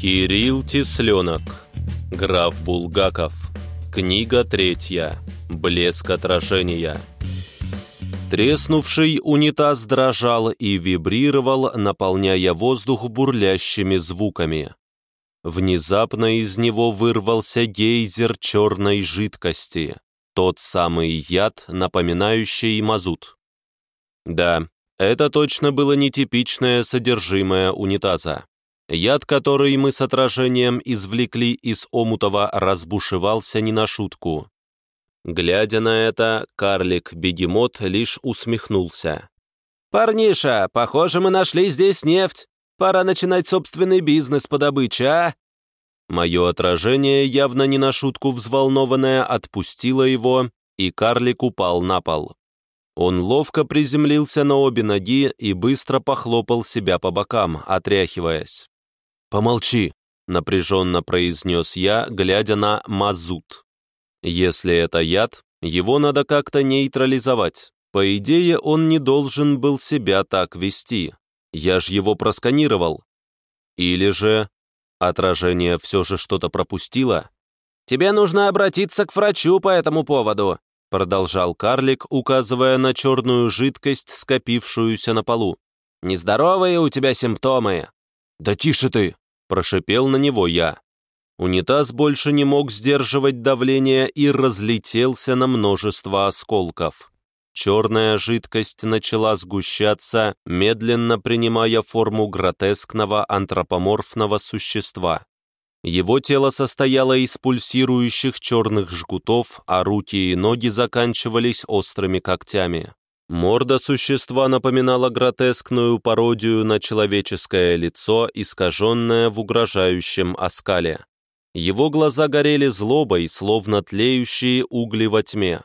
Кирилл Тесленок, граф Булгаков, книга третья, блеск отражения. Треснувший унитаз дрожал и вибрировал, наполняя воздух бурлящими звуками. Внезапно из него вырвался гейзер черной жидкости, тот самый яд, напоминающий мазут. Да, это точно было нетипичное содержимое унитаза. Яд, который мы с отражением извлекли из Омутова, разбушевался не на шутку. Глядя на это, карлик-бегемот лишь усмехнулся. «Парниша, похоже, мы нашли здесь нефть. Пора начинать собственный бизнес по добыче, а?» Мое отражение, явно не на шутку взволнованное, отпустило его, и карлик упал на пол. Он ловко приземлился на обе ноги и быстро похлопал себя по бокам, отряхиваясь. «Помолчи», — напряженно произнес я, глядя на мазут. «Если это яд, его надо как-то нейтрализовать. По идее, он не должен был себя так вести. Я ж его просканировал. Или же отражение все же что-то пропустило? «Тебе нужно обратиться к врачу по этому поводу», продолжал карлик, указывая на черную жидкость, скопившуюся на полу. «Нездоровые у тебя симптомы». «Да тише ты!» – прошипел на него я. Унитаз больше не мог сдерживать давление и разлетелся на множество осколков. Черная жидкость начала сгущаться, медленно принимая форму гротескного антропоморфного существа. Его тело состояло из пульсирующих черных жгутов, а руки и ноги заканчивались острыми когтями. Морда существа напоминала гротескную пародию на человеческое лицо, искаженное в угрожающем оскале. Его глаза горели злобой, словно тлеющие угли во тьме.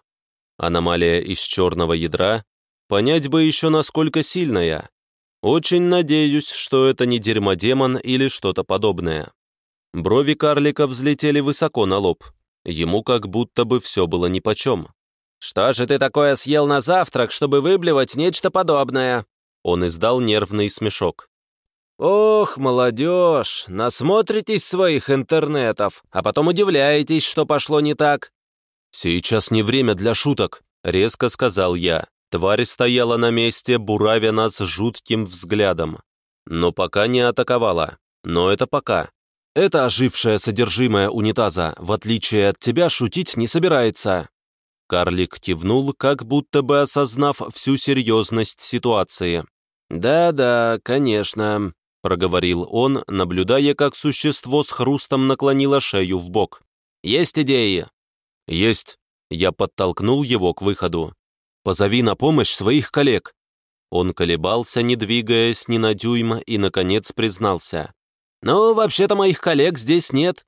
Аномалия из черного ядра? Понять бы еще, насколько сильная. Очень надеюсь, что это не дерьмодемон или что-то подобное. Брови карлика взлетели высоко на лоб. Ему как будто бы все было нипочем. «Что же ты такое съел на завтрак, чтобы выблевать нечто подобное?» Он издал нервный смешок. «Ох, молодежь, насмотритесь своих интернетов, а потом удивляетесь, что пошло не так. «Сейчас не время для шуток», — резко сказал я. Тварь стояла на месте, буравя нас жутким взглядом. Но пока не атаковала. Но это пока. Это ожившее содержимое унитаза, в отличие от тебя, шутить не собирается. Карлик кивнул, как будто бы осознав всю серьезность ситуации. «Да-да, конечно», — проговорил он, наблюдая, как существо с хрустом наклонило шею в бок. «Есть идеи?» «Есть». Я подтолкнул его к выходу. «Позови на помощь своих коллег». Он колебался, не двигаясь ни на дюйм, и, наконец, признался. «Ну, вообще-то моих коллег здесь нет».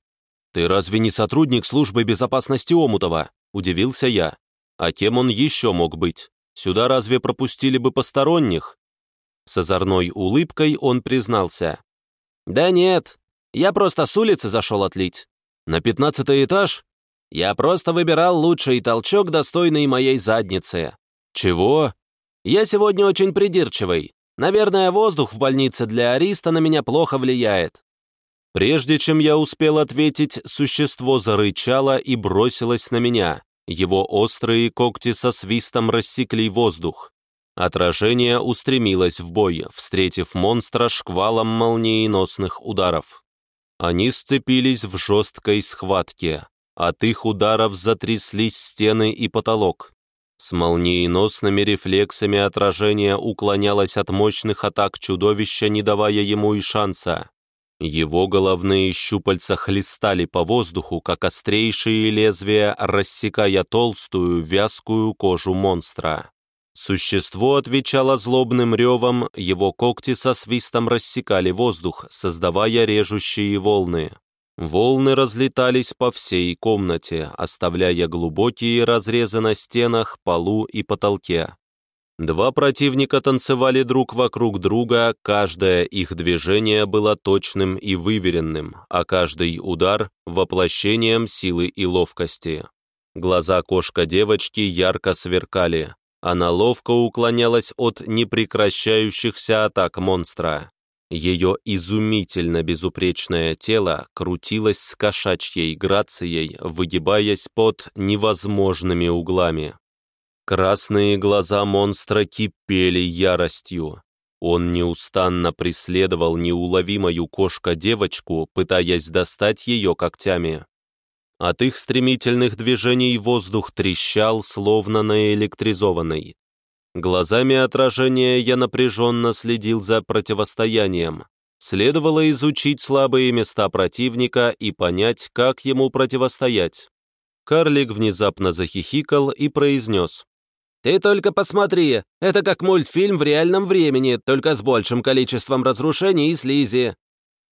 «Ты разве не сотрудник службы безопасности Омутова?» – удивился я. «А кем он еще мог быть? Сюда разве пропустили бы посторонних?» С озорной улыбкой он признался. «Да нет, я просто с улицы зашел отлить». «На пятнадцатый этаж?» Я просто выбирал лучший толчок, достойный моей задницы. Чего? Я сегодня очень придирчивый. Наверное, воздух в больнице для Ариста на меня плохо влияет. Прежде чем я успел ответить, существо зарычало и бросилось на меня. Его острые когти со свистом рассекли воздух. Отражение устремилось в бой, встретив монстра шквалом молниеносных ударов. Они сцепились в жесткой схватке. От их ударов затряслись стены и потолок. С молниеносными рефлексами отражение уклонялось от мощных атак чудовища, не давая ему и шанса. Его головные щупальца хлестали по воздуху, как острейшие лезвия, рассекая толстую, вязкую кожу монстра. Существо отвечало злобным ревом, его когти со свистом рассекали воздух, создавая режущие волны. Волны разлетались по всей комнате, оставляя глубокие разрезы на стенах, полу и потолке. Два противника танцевали друг вокруг друга, каждое их движение было точным и выверенным, а каждый удар — воплощением силы и ловкости. Глаза кошка девочки ярко сверкали. Она ловко уклонялась от непрекращающихся атак монстра. Ее изумительно безупречное тело крутилось с кошачьей грацией, выгибаясь под невозможными углами. Красные глаза монстра кипели яростью. Он неустанно преследовал неуловимую кошка-девочку, пытаясь достать ее когтями. От их стремительных движений воздух трещал, словно наэлектризованный. Глазами отражения я напряженно следил за противостоянием. Следовало изучить слабые места противника и понять, как ему противостоять. Карлик внезапно захихикал и произнес. «Ты только посмотри, это как мультфильм в реальном времени, только с большим количеством разрушений и слизи».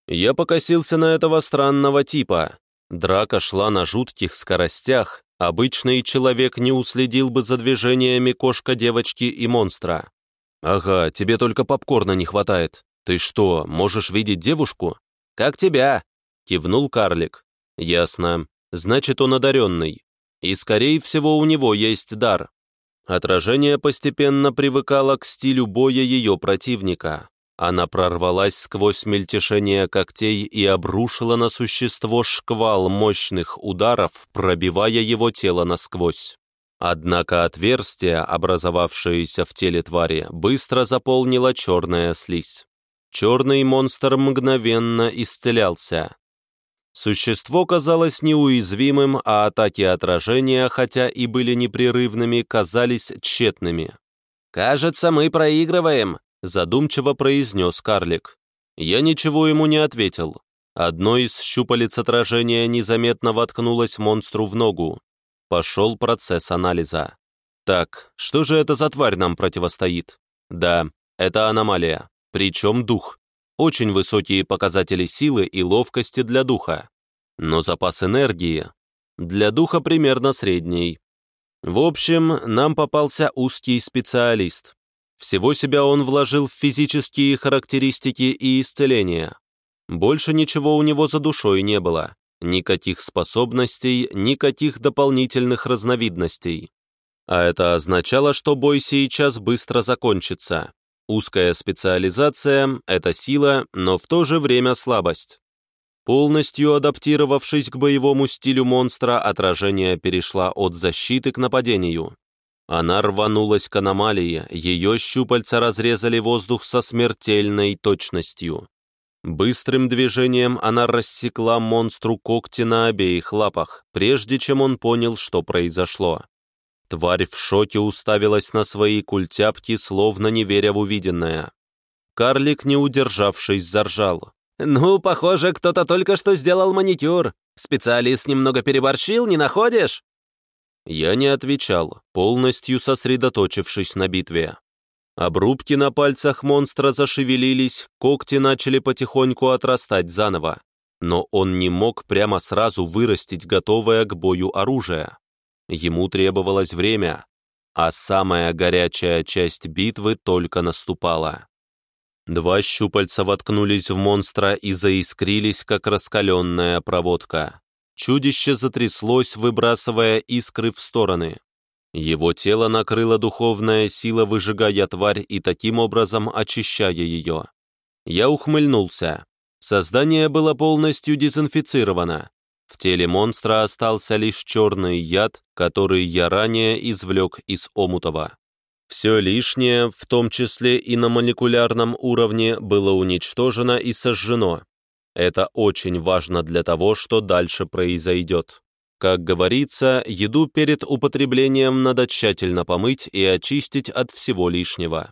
Я покосился на этого странного типа. Драка шла на жутких скоростях, Обычный человек не уследил бы за движениями кошка-девочки и монстра. «Ага, тебе только попкорна не хватает. Ты что, можешь видеть девушку?» «Как тебя?» — кивнул карлик. «Ясно. Значит, он одаренный. И, скорее всего, у него есть дар». Отражение постепенно привыкало к стилю боя ее противника. Она прорвалась сквозь мельтешение когтей и обрушила на существо шквал мощных ударов, пробивая его тело насквозь. Однако отверстие, образовавшееся в теле твари, быстро заполнила черная слизь. Черный монстр мгновенно исцелялся. Существо казалось неуязвимым, а атаки отражения, хотя и были непрерывными, казались тщетными. «Кажется, мы проигрываем», задумчиво произнес карлик. Я ничего ему не ответил. Одно из щупалец отражения незаметно воткнулось монстру в ногу. Пошел процесс анализа. Так, что же это за тварь нам противостоит? Да, это аномалия, причем дух. Очень высокие показатели силы и ловкости для духа. Но запас энергии для духа примерно средний. В общем, нам попался узкий специалист. Всего себя он вложил в физические характеристики и исцеление. Больше ничего у него за душой не было. Никаких способностей, никаких дополнительных разновидностей. А это означало, что бой сейчас быстро закончится. Узкая специализация — это сила, но в то же время слабость. Полностью адаптировавшись к боевому стилю монстра, отражение перешла от защиты к нападению. Она рванулась к аномалии, ее щупальца разрезали воздух со смертельной точностью. Быстрым движением она рассекла монстру когти на обеих лапах, прежде чем он понял, что произошло. Тварь в шоке уставилась на свои культяпки, словно не веря в увиденное. Карлик, не удержавшись, заржал. «Ну, похоже, кто-то только что сделал маникюр. Специалист немного переборщил, не находишь?» Я не отвечал, полностью сосредоточившись на битве. Обрубки на пальцах монстра зашевелились, когти начали потихоньку отрастать заново. Но он не мог прямо сразу вырастить готовое к бою оружие. Ему требовалось время, а самая горячая часть битвы только наступала. Два щупальца воткнулись в монстра и заискрились, как раскаленная проводка. Чудище затряслось, выбрасывая искры в стороны. Его тело накрыла духовная сила, выжигая тварь и таким образом очищая ее. Я ухмыльнулся. Создание было полностью дезинфицировано. В теле монстра остался лишь черный яд, который я ранее извлек из Омутова. Все лишнее, в том числе и на молекулярном уровне, было уничтожено и сожжено. Это очень важно для того, что дальше произойдет. Как говорится, еду перед употреблением надо тщательно помыть и очистить от всего лишнего.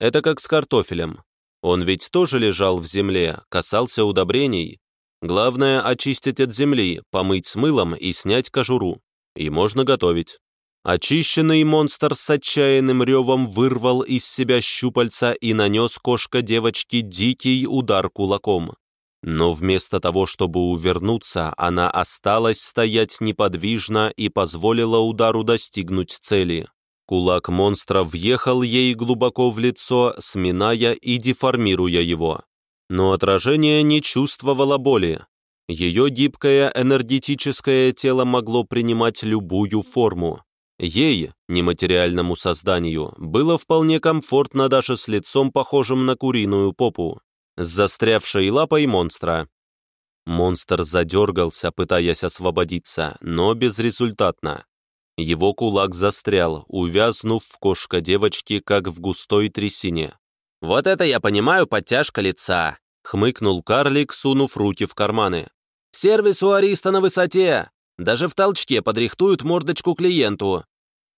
Это как с картофелем. Он ведь тоже лежал в земле, касался удобрений. Главное – очистить от земли, помыть с мылом и снять кожуру. И можно готовить. Очищенный монстр с отчаянным ревом вырвал из себя щупальца и нанес кошка девочки дикий удар кулаком. Но вместо того, чтобы увернуться, она осталась стоять неподвижно и позволила удару достигнуть цели. Кулак монстра въехал ей глубоко в лицо, сминая и деформируя его. Но отражение не чувствовало боли. Ее гибкое энергетическое тело могло принимать любую форму. Ей, нематериальному созданию, было вполне комфортно даже с лицом, похожим на куриную попу. с застрявшей лапой монстра. Монстр задергался, пытаясь освободиться, но безрезультатно. Его кулак застрял, увязнув в кошка девочки, как в густой трясине. «Вот это я понимаю подтяжка лица!» — хмыкнул карлик, сунув руки в карманы. «Сервис у Ариста на высоте! Даже в толчке подрихтуют мордочку клиенту!»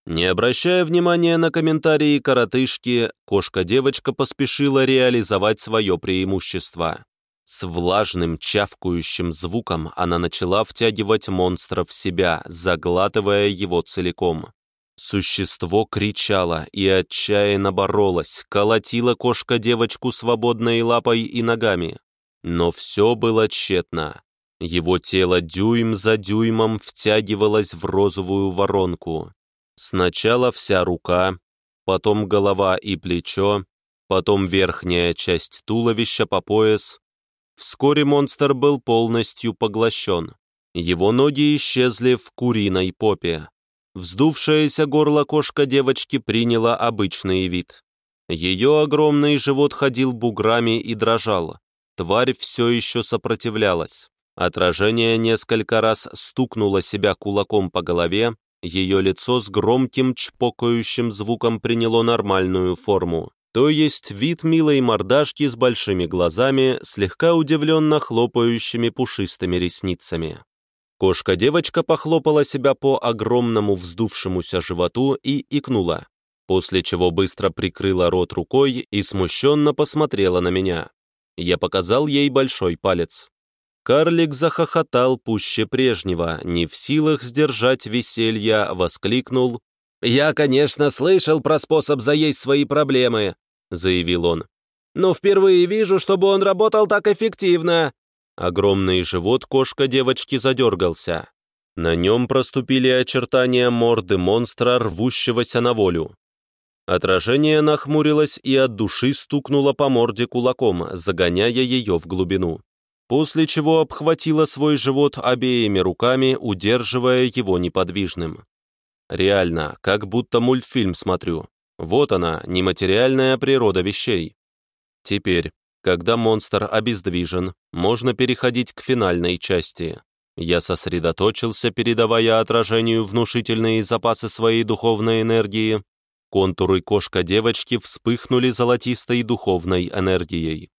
Не обращая внимания на комментарии коротышки, кошка-девочка поспешила реализовать свое преимущество. С влажным чавкающим звуком она начала втягивать монстра в себя, заглатывая его целиком. Существо кричало и отчаянно боролось, колотило кошка-девочку свободной лапой и ногами. Но все было тщетно. Его тело дюйм за дюймом втягивалось в розовую воронку. Сначала вся рука, потом голова и плечо, потом верхняя часть туловища по пояс, Вскоре монстр был полностью поглощен. Его ноги исчезли в куриной попе. Вздувшееся горло кошка девочки приняло обычный вид. Ее огромный живот ходил буграми и дрожал. Тварь все еще сопротивлялась. Отражение несколько раз стукнуло себя кулаком по голове, ее лицо с громким чпокающим звуком приняло нормальную форму то есть вид милой мордашки с большими глазами, слегка удивленно хлопающими пушистыми ресницами. Кошка-девочка похлопала себя по огромному вздувшемуся животу и икнула, после чего быстро прикрыла рот рукой и смущенно посмотрела на меня. Я показал ей большой палец. Карлик захохотал пуще прежнего, не в силах сдержать веселья, воскликнул. «Я, конечно, слышал про способ заесть свои проблемы, заявил он. «Но впервые вижу, чтобы он работал так эффективно!» Огромный живот кошка девочки задергался. На нем проступили очертания морды монстра, рвущегося на волю. Отражение нахмурилось и от души стукнуло по морде кулаком, загоняя ее в глубину. После чего обхватило свой живот обеими руками, удерживая его неподвижным. Реально, как будто мультфильм смотрю. Вот она, нематериальная природа вещей. Теперь, когда монстр обездвижен, можно переходить к финальной части. Я сосредоточился, передавая отражению внушительные запасы своей духовной энергии. Контуры кошка-девочки вспыхнули золотистой духовной энергией.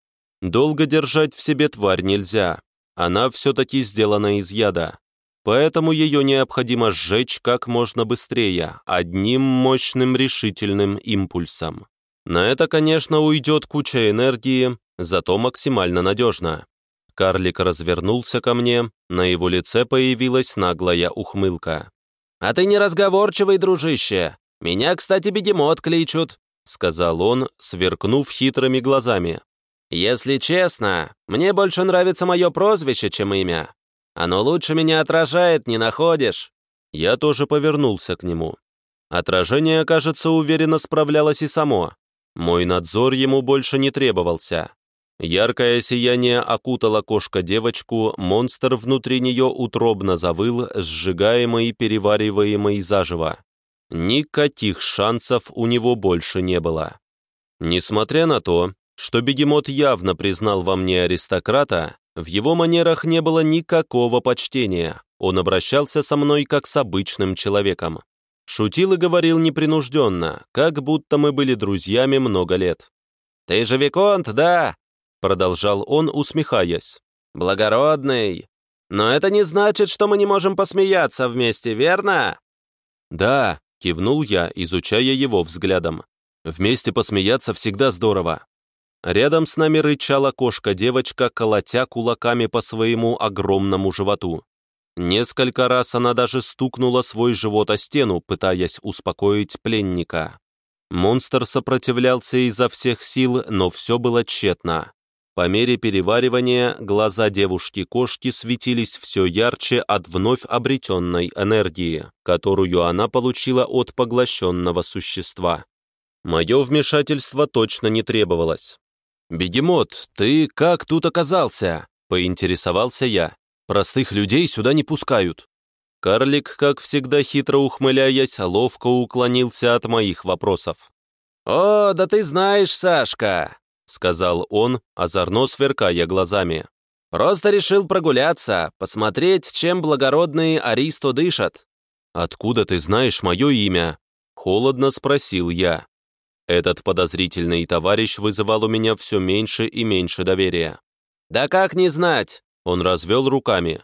Долго держать в себе тварь нельзя. Она все-таки сделана из яда поэтому ее необходимо сжечь как можно быстрее, одним мощным решительным импульсом. На это, конечно, уйдет куча энергии, зато максимально надежно. Карлик развернулся ко мне, на его лице появилась наглая ухмылка. «А ты не разговорчивый, дружище! Меня, кстати, бегемот кличут!» — сказал он, сверкнув хитрыми глазами. «Если честно, мне больше нравится мое прозвище, чем имя. Оно лучше меня отражает, не находишь?» Я тоже повернулся к нему. Отражение, кажется, уверенно справлялось и само. Мой надзор ему больше не требовался. Яркое сияние окутало кошка-девочку, монстр внутри нее утробно завыл, сжигаемый и перевариваемый заживо. Никаких шансов у него больше не было. Несмотря на то, что бегемот явно признал во мне аристократа, в его манерах не было никакого почтения, он обращался со мной как с обычным человеком. Шутил и говорил непринужденно, как будто мы были друзьями много лет. «Ты же Виконт, да?» — продолжал он, усмехаясь. «Благородный. Но это не значит, что мы не можем посмеяться вместе, верно?» «Да», — кивнул я, изучая его взглядом. «Вместе посмеяться всегда здорово. Рядом с нами рычала кошка-девочка, колотя кулаками по своему огромному животу. Несколько раз она даже стукнула свой живот о стену, пытаясь успокоить пленника. Монстр сопротивлялся изо всех сил, но все было тщетно. По мере переваривания глаза девушки-кошки светились все ярче от вновь обретенной энергии, которую она получила от поглощенного существа. Мое вмешательство точно не требовалось. «Бегемот, ты как тут оказался?» — поинтересовался я. «Простых людей сюда не пускают». Карлик, как всегда хитро ухмыляясь, ловко уклонился от моих вопросов. «О, да ты знаешь, Сашка!» — сказал он, озорно сверкая глазами. «Просто решил прогуляться, посмотреть, чем благородные аристо дышат». «Откуда ты знаешь мое имя?» — холодно спросил я. Этот подозрительный товарищ вызывал у меня все меньше и меньше доверия. «Да как не знать?» — он развел руками.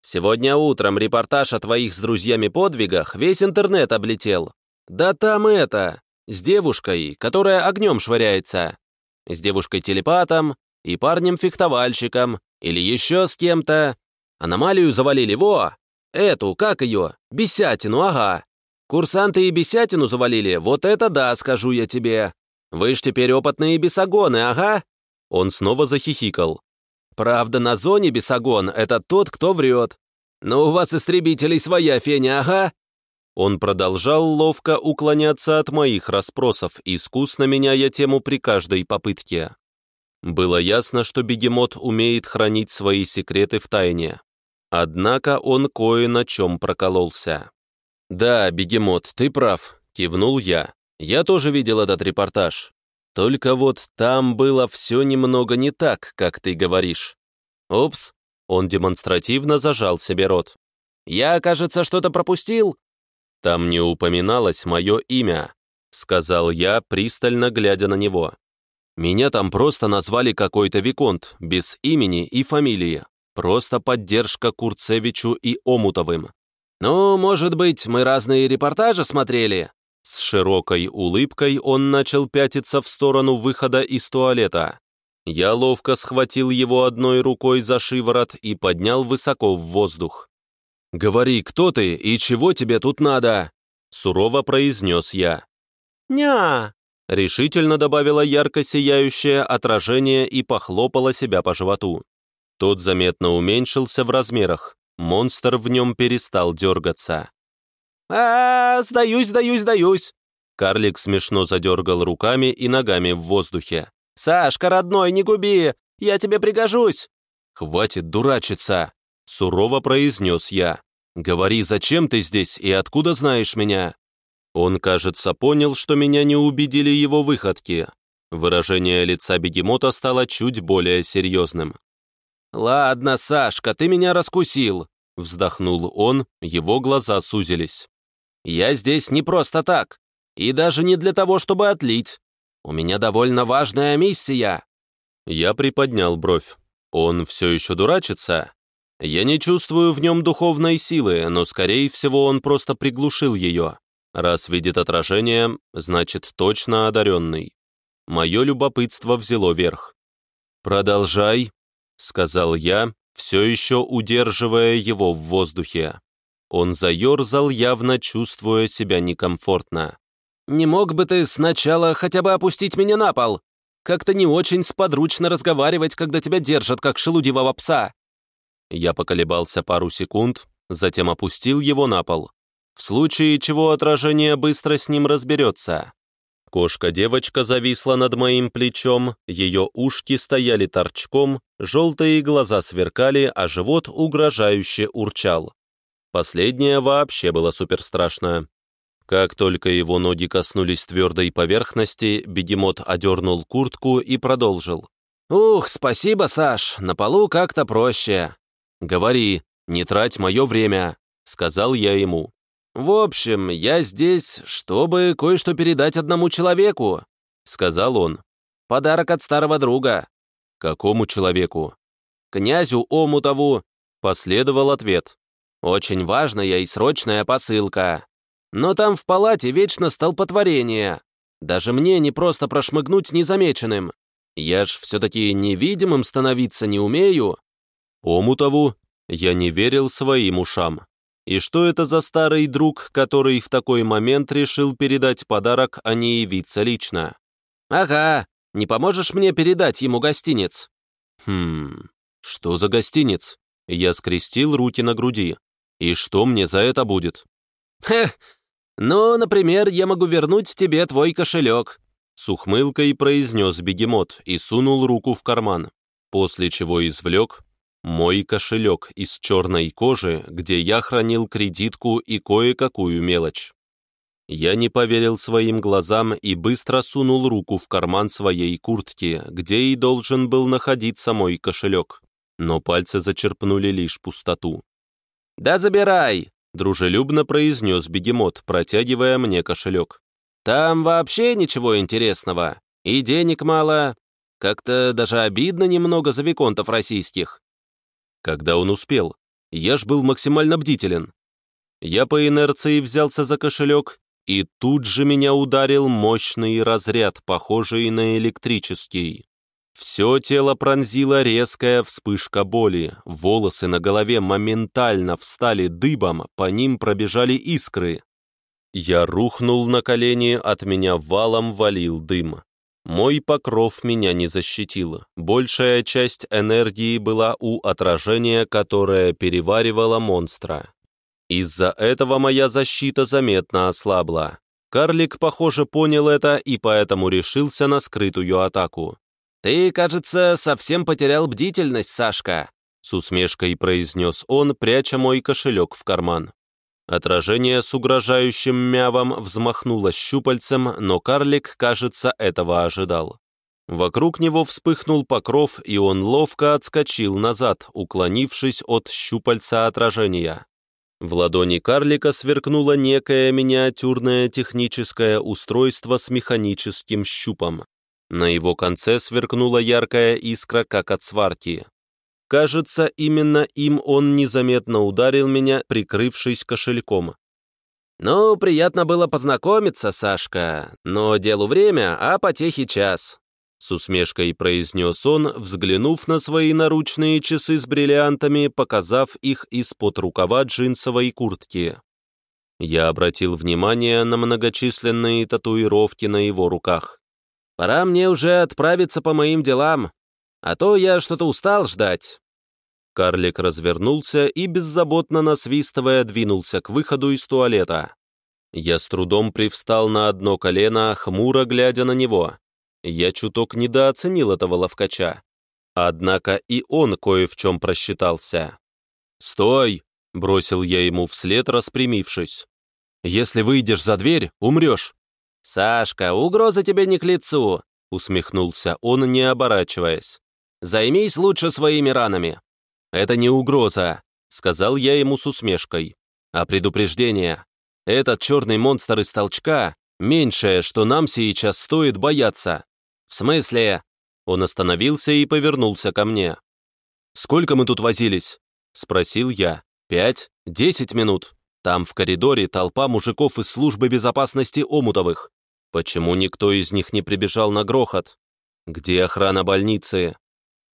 «Сегодня утром репортаж о твоих с друзьями подвигах весь интернет облетел. Да там это, с девушкой, которая огнем швыряется. С девушкой-телепатом и парнем-фехтовальщиком, или еще с кем-то. Аномалию завалили, во! Эту, как ее? Бесятину, ага. Курсанты и бесятину завалили, вот это да, скажу я тебе. Вы ж теперь опытные бесогоны, ага. Он снова захихикал. Правда, на зоне бесогон — это тот, кто врет. Но у вас истребителей своя феня, ага. Он продолжал ловко уклоняться от моих расспросов, искусно меняя тему при каждой попытке. Было ясно, что бегемот умеет хранить свои секреты в тайне. Однако он кое на чем прокололся. «Да, бегемот, ты прав», — кивнул я. «Я тоже видел этот репортаж. Только вот там было все немного не так, как ты говоришь». «Упс», — он демонстративно зажал себе рот. «Я, кажется, что-то пропустил?» «Там не упоминалось мое имя», — сказал я, пристально глядя на него. «Меня там просто назвали какой-то Виконт, без имени и фамилии. Просто поддержка Курцевичу и Омутовым». «Ну, может быть, мы разные репортажи смотрели?» С широкой улыбкой он начал пятиться в сторону выхода из туалета. Я ловко схватил его одной рукой за шиворот и поднял высоко в воздух. «Говори, кто ты и чего тебе тут надо?» Сурово произнес я. «Ня!» Решительно добавила ярко сияющее отражение и похлопала себя по животу. Тот заметно уменьшился в размерах. Монстр в нем перестал дергаться. а, -а, -а сдаюсь, сдаюсь, сдаюсь!» Карлик смешно задергал руками и ногами в воздухе. «Сашка, родной, не губи! Я тебе пригожусь!» «Хватит дурачиться!» Сурово произнес я. «Говори, зачем ты здесь и откуда знаешь меня?» Он, кажется, понял, что меня не убедили его выходки. Выражение лица бегемота стало чуть более серьезным. «Ладно, Сашка, ты меня раскусил», — вздохнул он, его глаза сузились. «Я здесь не просто так, и даже не для того, чтобы отлить. У меня довольно важная миссия». Я приподнял бровь. Он все еще дурачится? Я не чувствую в нем духовной силы, но, скорее всего, он просто приглушил ее. Раз видит отражение, значит, точно одаренный. Мое любопытство взяло верх. «Продолжай», — сказал я, все еще удерживая его в воздухе. Он заерзал, явно чувствуя себя некомфортно. «Не мог бы ты сначала хотя бы опустить меня на пол? Как-то не очень сподручно разговаривать, когда тебя держат, как шелудивого пса». Я поколебался пару секунд, затем опустил его на пол. В случае чего отражение быстро с ним разберется. Кошка-девочка зависла над моим плечом, ее ушки стояли торчком, желтые глаза сверкали, а живот угрожающе урчал. Последнее вообще было суперстрашно. Как только его ноги коснулись твердой поверхности, бегемот одернул куртку и продолжил. «Ух, спасибо, Саш, на полу как-то проще. «Говори, не трать мое время», — сказал я ему. «В общем, я здесь, чтобы кое-что передать одному человеку», — сказал он. «Подарок от старого друга». «Какому человеку?» «Князю Омутову», — последовал ответ. «Очень важная и срочная посылка. Но там в палате вечно столпотворение. Даже мне не просто прошмыгнуть незамеченным. Я ж все-таки невидимым становиться не умею, Омутову я не верил своим ушам. И что это за старый друг, который в такой момент решил передать подарок, а не явиться лично? «Ага, не поможешь мне передать ему гостиниц?» «Хм, что за гостиниц?» Я скрестил руки на груди. «И что мне за это будет?» «Хе, ну, например, я могу вернуть тебе твой кошелек», с ухмылкой произнес бегемот и сунул руку в карман, после чего извлек мой кошелек из черной кожи, где я хранил кредитку и кое-какую мелочь. Я не поверил своим глазам и быстро сунул руку в карман своей куртки, где и должен был находиться мой кошелек. Но пальцы зачерпнули лишь пустоту. «Да забирай!» — дружелюбно произнес бегемот, протягивая мне кошелек. «Там вообще ничего интересного. И денег мало. Как-то даже обидно немного за виконтов российских». Когда он успел? Я ж был максимально бдителен. Я по инерции взялся за кошелек и тут же меня ударил мощный разряд, похожий на электрический. Все тело пронзила резкая вспышка боли, волосы на голове моментально встали дыбом, по ним пробежали искры. Я рухнул на колени, от меня валом валил дым. Мой покров меня не защитил. Большая часть энергии была у отражения, которое переваривало монстра. Из-за этого моя защита заметно ослабла. Карлик, похоже, понял это и поэтому решился на скрытую атаку. «Ты, кажется, совсем потерял бдительность, Сашка», с усмешкой произнес он, пряча мой кошелек в карман. Отражение с угрожающим мявом взмахнуло щупальцем, но карлик, кажется, этого ожидал. Вокруг него вспыхнул покров, и он ловко отскочил назад, уклонившись от щупальца отражения. В ладони карлика сверкнуло некое миниатюрное техническое устройство с механическим щупом. На его конце сверкнула яркая искра, как от сварки. Кажется, именно им он незаметно ударил меня, прикрывшись кошельком. «Ну, приятно было познакомиться, Сашка, но делу время, а потехи час. С усмешкой произнес он, взглянув на свои наручные часы с бриллиантами, показав их из-под рукава джинсовой куртки. Я обратил внимание на многочисленные татуировки на его руках. «Пора мне уже отправиться по моим делам, а то я что-то устал ждать». Карлик развернулся и, беззаботно насвистывая, двинулся к выходу из туалета. Я с трудом привстал на одно колено, хмуро глядя на него. Я чуток недооценил этого ловкача. Однако и он кое в чем просчитался. «Стой!» — бросил я ему вслед, распрямившись. «Если выйдешь за дверь, умрешь!» «Сашка, угроза тебе не к лицу!» — усмехнулся он, не оборачиваясь. «Займись лучше своими ранами!» «Это не угроза!» — сказал я ему с усмешкой. «А предупреждение. Этот черный монстр из толчка — меньшее, что нам сейчас стоит бояться. «В смысле?» Он остановился и повернулся ко мне. «Сколько мы тут возились?» — спросил я. «Пять? Десять минут. Там в коридоре толпа мужиков из службы безопасности Омутовых. Почему никто из них не прибежал на грохот? Где охрана больницы?»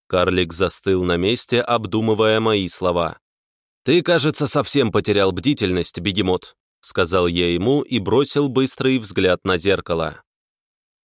Карлик застыл на месте, обдумывая мои слова. «Ты, кажется, совсем потерял бдительность, бегемот», — сказал я ему и бросил быстрый взгляд на зеркало.